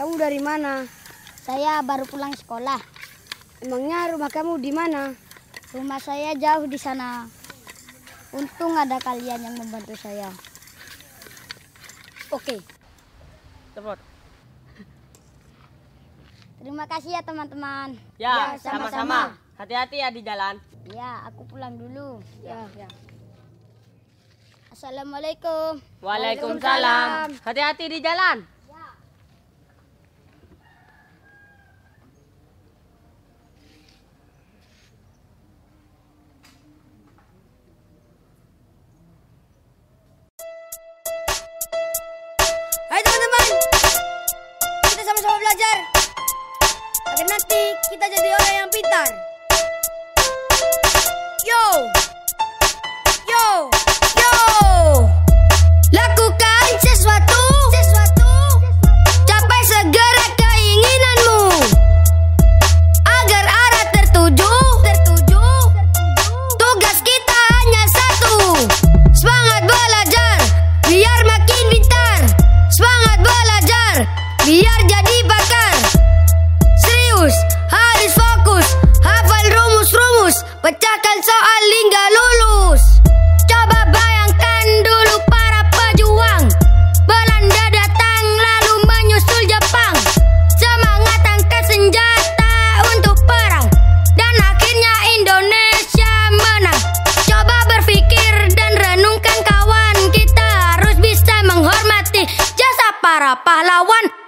Kamu dari mana? Saya baru pulang sekolah. Emangnya rumah kamu di mana? Rumah saya jauh di sana. Untung ada kalian yang membantu saya. Oke. Semprot. Terima kasih ya teman-teman. Ya, Ya, sama-sama. Hati-hati ya di jalan. Ya, aku pulang dulu. Ya, ya. Assalamualaikum. Waalaikumsalam. Hati-hati di jalan. Belajar. Agar nanti kita jadi orang yang pintar. Jadi pakar. Serius, harus fokus, hafal rumus-rumus, pecahkan soal hingga lulus. Coba bayangkan dulu para pejuang. Belanda datang lalu menyusul Jepang. Semangat angkat senjata untuk perang. Dan akhirnya Indonesia menang. Coba berpikir dan renungkan kawan. Kita harus bisa menghormati jasa para pahlawan.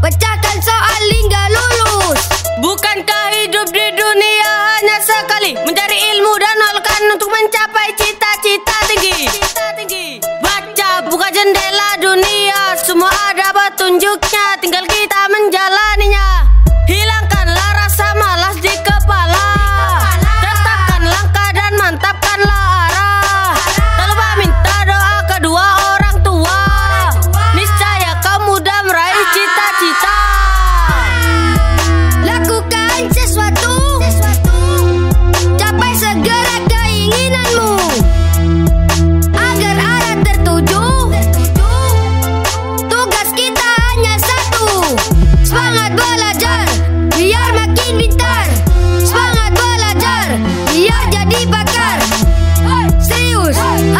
Pecahkan soal hingga lulus. Bukankah hidup di dunia hanya sekali mencari ilmu dan nolkan untuk mencapai cita-cita tinggi? Baca buka jendela dunia, semua ada petunjuknya. Tinggal kita vamos. Hey.